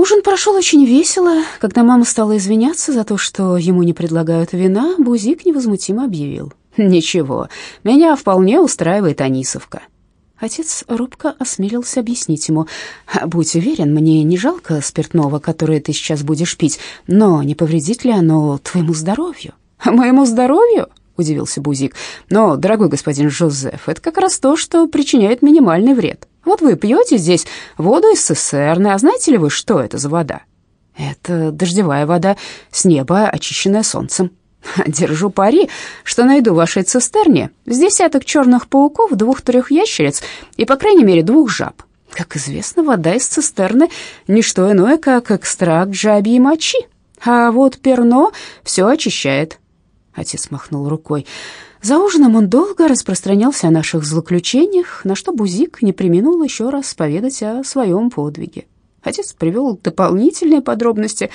Ужин прошел очень весело. Когда мама стала извиняться за то, что ему не предлагают вина, Бузик невозмутимо объявил. «Ничего, меня вполне устраивает Анисовка». Отец робко осмелился объяснить ему. «Будь уверен, мне не жалко спиртного, которое ты сейчас будешь пить, но не повредит ли оно твоему здоровью?» «Моему здоровью?» — удивился Бузик. «Но, дорогой господин Жозеф, это как раз то, что причиняет минимальный вред. Вот вы пьете здесь воду из цистерны, а знаете ли вы, что это за вода?» «Это дождевая вода с неба, очищенная солнцем», Держу пари, что найду в вашей цистерне с десяток черных пауков, двух-трех ящериц и, по крайней мере, двух жаб. Как известно, вода из цистерны — не что иное, как экстракт жабьей мочи. А вот перно все очищает. Отец махнул рукой. За ужином он долго распространялся о наших злоключениях, на что Бузик не преминул еще раз поведать о своем подвиге. Отец привел дополнительные подробности,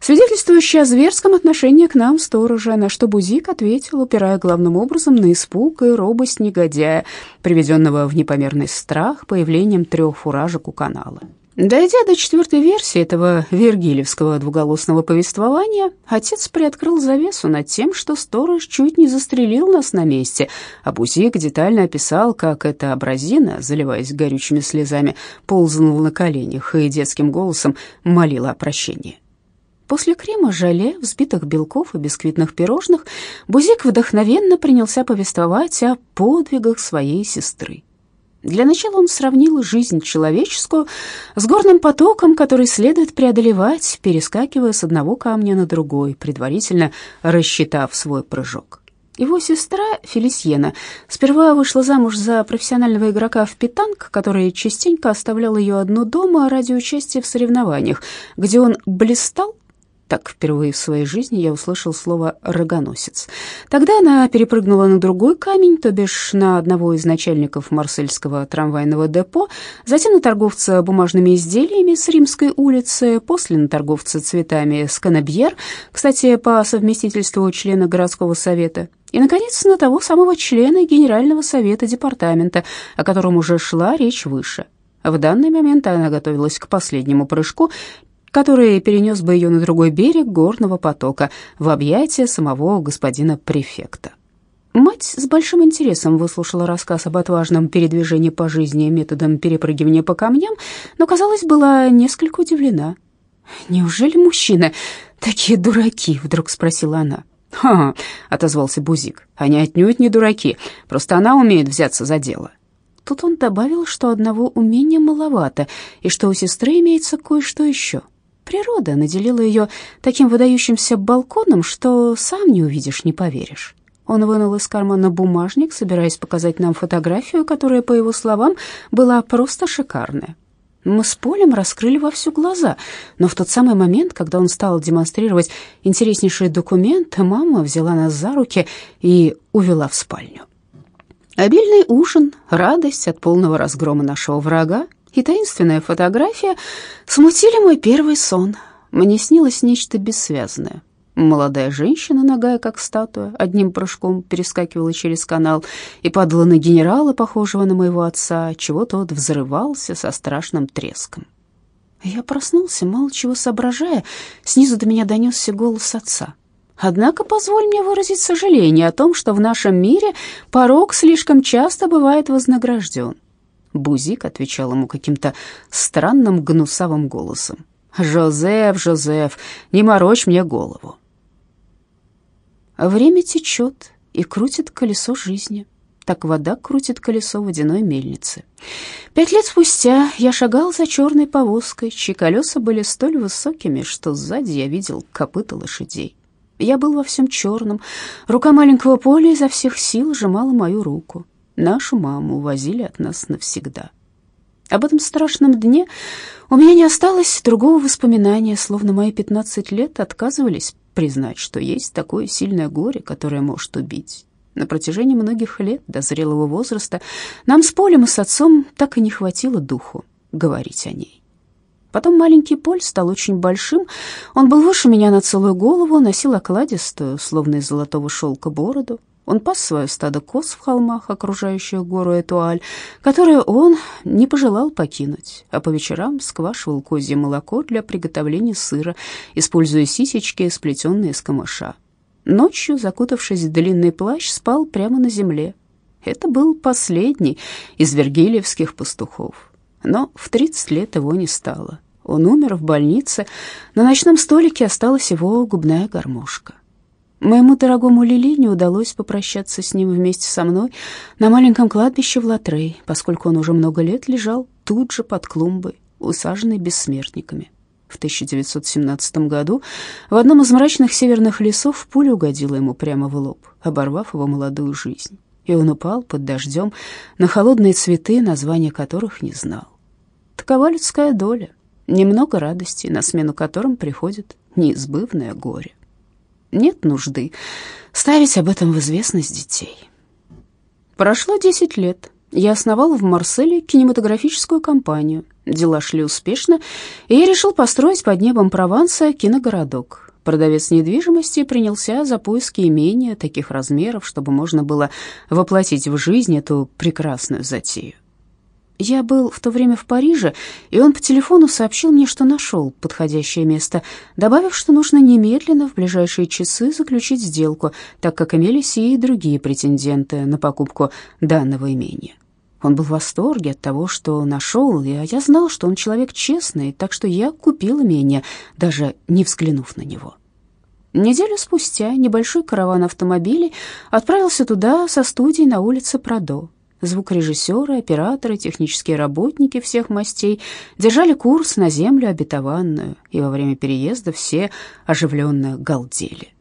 свидетельствующие о зверском отношении к нам сторожа, на что Бузик ответил, упирая главным образом на испуг и робость негодяя, приведенного в непомерный страх появлением трех фуражек у канала. Дойдя до четвертой версии этого вергилевского двуголосного повествования, отец приоткрыл завесу над тем, что сторож чуть не застрелил нас на месте, а Бузик детально описал, как эта абразина, заливаясь горючими слезами, ползнула на коленях и детским голосом молила о прощении. После крема, желе, взбитых белков и бисквитных пирожных Бузик вдохновенно принялся повествовать о подвигах своей сестры. Для начала он сравнил жизнь человеческую с горным потоком, который следует преодолевать, перескакивая с одного камня на другой, предварительно рассчитав свой прыжок. Его сестра Фелисьена сперва вышла замуж за профессионального игрока в питанг, который частенько оставлял ее одну дома ради участия в соревнованиях, где он блистал так впервые в своей жизни я услышал слово «рогоносец». Тогда она перепрыгнула на другой камень, то бишь на одного из начальников марсельского трамвайного депо, затем на торговца бумажными изделиями с Римской улицы, после на торговца цветами с Канабьер, кстати, по совместительству члена городского совета, и, наконец, на того самого члена Генерального совета департамента, о котором уже шла речь выше. В данный момент она готовилась к последнему прыжку, который перенес бы ее на другой берег горного потока, в объятия самого господина префекта. Мать с большим интересом выслушала рассказ об отважном передвижении по жизни методом перепрыгивания по камням, но, казалось, была несколько удивлена. «Неужели мужчины такие дураки?» — вдруг спросила она. «Ха!» — отозвался Бузик. «Они отнюдь не дураки, просто она умеет взяться за дело». Тут он добавил, что одного умения маловато, и что у сестры имеется кое-что еще. Природа наделила ее таким выдающимся балконом, что сам не увидишь, не поверишь. Он вынул из кармана бумажник, собираясь показать нам фотографию, которая, по его словам, была просто шикарная. Мы с Полем раскрыли во всю глаза, но в тот самый момент, когда он стал демонстрировать интереснейший документ, мама взяла нас за руки и увела в спальню. Обильный ужин, радость от полного разгрома нашего врага и таинственная фотография смутили мой первый сон. Мне снилось нечто бессвязное. Молодая женщина, ногая как статуя, одним прыжком перескакивала через канал и падала на генерала, похожего на моего отца, чего тот взрывался со страшным треском. Я проснулся, мало чего соображая, снизу до меня донесся голос отца. Однако позволь мне выразить сожаление о том, что в нашем мире порог слишком часто бывает вознагражден. Бузик отвечал ему каким-то странным гнусавым голосом. «Жозеф, Жозеф, не морочь мне голову». Время течет и крутит колесо жизни. Так вода крутит колесо водяной мельницы. Пять лет спустя я шагал за черной повозкой, чьи колеса были столь высокими, что сзади я видел копыта лошадей. Я был во всем черном. Рука маленького поля изо всех сил сжимала мою руку. Нашу маму увозили от нас навсегда. Об этом страшном дне у меня не осталось другого воспоминания, словно мои пятнадцать лет отказывались признать, что есть такое сильное горе, которое может убить. На протяжении многих лет до зрелого возраста нам с Полем и с отцом так и не хватило духу говорить о ней. Потом маленький Поль стал очень большим. Он был выше меня на целую голову, носил окладистую, словно из золотого шелка, бороду. Он пас свое стадо коз в холмах, окружающих гору Этуаль, которое он не пожелал покинуть, а по вечерам сквашивал козье молоко для приготовления сыра, используя сисечки, сплетенные из камыша. Ночью, закутавшись в длинный плащ, спал прямо на земле. Это был последний из вергилиевских пастухов. Но в 30 лет его не стало. Он умер в больнице. На ночном столике осталась его губная гармошка. Моему дорогому Лили не удалось попрощаться с ним вместе со мной на маленьком кладбище в Латрей, поскольку он уже много лет лежал тут же под клумбой, усаженной бессмертниками. В 1917 году в одном из мрачных северных лесов пуля угодила ему прямо в лоб, оборвав его молодую жизнь, и он упал под дождем на холодные цветы, названия которых не знал. Такова людская доля, немного радости, на смену которым приходит неизбывное горе нет нужды ставить об этом в известность детей. Прошло 10 лет. Я основал в Марселе кинематографическую компанию. Дела шли успешно, и я решил построить под небом Прованса киногородок. Продавец недвижимости принялся за поиски имения таких размеров, чтобы можно было воплотить в жизнь эту прекрасную затею. Я был в то время в Париже, и он по телефону сообщил мне, что нашел подходящее место, добавив, что нужно немедленно в ближайшие часы заключить сделку, так как имелись и другие претенденты на покупку данного имения. Он был в восторге от того, что нашел, и я знал, что он человек честный, так что я купил имение, даже не взглянув на него. Неделю спустя небольшой караван автомобилей отправился туда со студией на улице Прадо. Звукорежиссеры, операторы, технические работники всех мастей держали курс на землю обетованную, и во время переезда все оживленно галдели.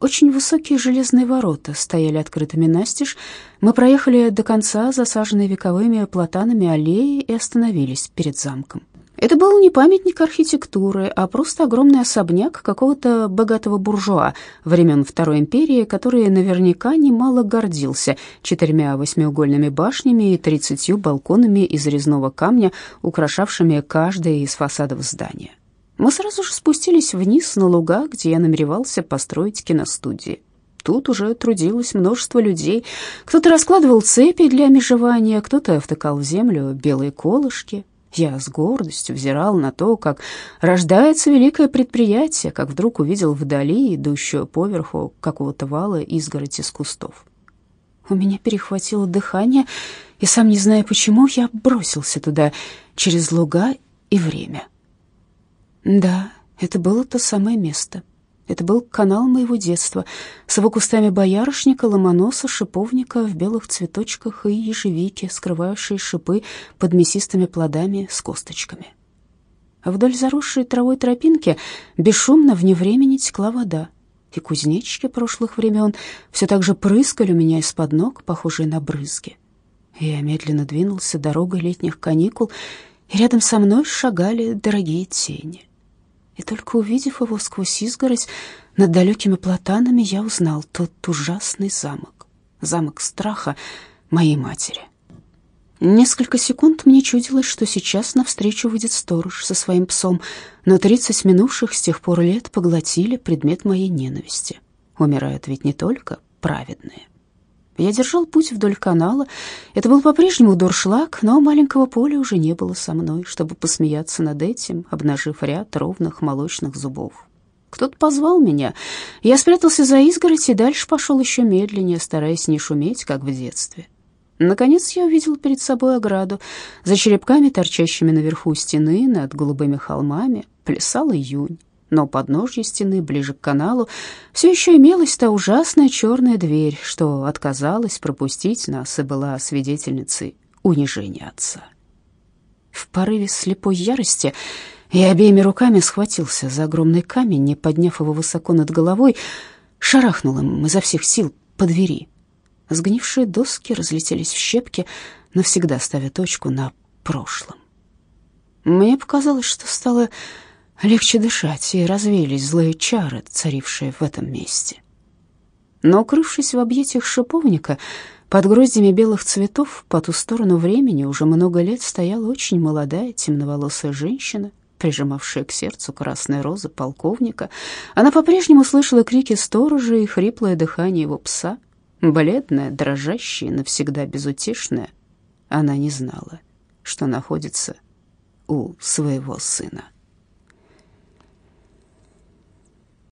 Очень высокие железные ворота стояли открытыми настежь. Мы проехали до конца засаженной вековыми платанами аллеи и остановились перед замком. Это был не памятник архитектуры, а просто огромный особняк какого-то богатого буржуа времен Второй империи, который наверняка немало гордился четырьмя восьмиугольными башнями и тридцатью балконами из резного камня, украшавшими каждый из фасадов здания. Мы сразу же спустились вниз на луга, где я намеревался построить киностудии. Тут уже трудилось множество людей. Кто-то раскладывал цепи для межевания, кто-то втыкал в землю белые колышки, я с гордостью взирал на то, как рождается великое предприятие, как вдруг увидел вдали идущую поверху какого-то вала изгородь из кустов. У меня перехватило дыхание, и сам не зная почему, я бросился туда через луга и время. Да, это было то самое место. Это был канал моего детства с его кустами боярышника, ломоноса, шиповника в белых цветочках и ежевики, скрывающие шипы под мясистыми плодами с косточками. А вдоль заросшей травой тропинки бесшумно вне времени текла вода, и кузнечики прошлых времен все так же прыскали у меня из-под ног, похожие на брызги. Я медленно двинулся дорогой летних каникул, и рядом со мной шагали дорогие тени. И только увидев его сквозь изгородь над далекими платанами, я узнал тот ужасный замок, замок страха моей матери. Несколько секунд мне чудилось, что сейчас навстречу выйдет сторож со своим псом, но тридцать минувших с тех пор лет поглотили предмет моей ненависти. Умирают ведь не только праведные. Я держал путь вдоль канала. Это был по-прежнему дуршлаг, но маленького поля уже не было со мной, чтобы посмеяться над этим, обнажив ряд ровных молочных зубов. Кто-то позвал меня. Я спрятался за изгородь и дальше пошел еще медленнее, стараясь не шуметь, как в детстве. Наконец я увидел перед собой ограду. За черепками, торчащими наверху стены, над голубыми холмами, плясал июнь но подножье стены, ближе к каналу, все еще имелась та ужасная черная дверь, что отказалась пропустить нас и была свидетельницей унижения отца. В порыве слепой ярости я обеими руками схватился за огромный камень, не подняв его высоко над головой, шарахнул им изо всех сил по двери. Сгнившие доски разлетелись в щепки, навсегда ставя точку на прошлом. Мне показалось, что стало легче дышать, и развеялись злые чары, царившие в этом месте. Но, укрывшись в объятиях шиповника, под гроздями белых цветов, по ту сторону времени уже много лет стояла очень молодая темноволосая женщина, прижимавшая к сердцу красные розы полковника. Она по-прежнему слышала крики сторожа и хриплое дыхание его пса. бледная, дрожащая, навсегда безутешная, она не знала, что находится у своего сына.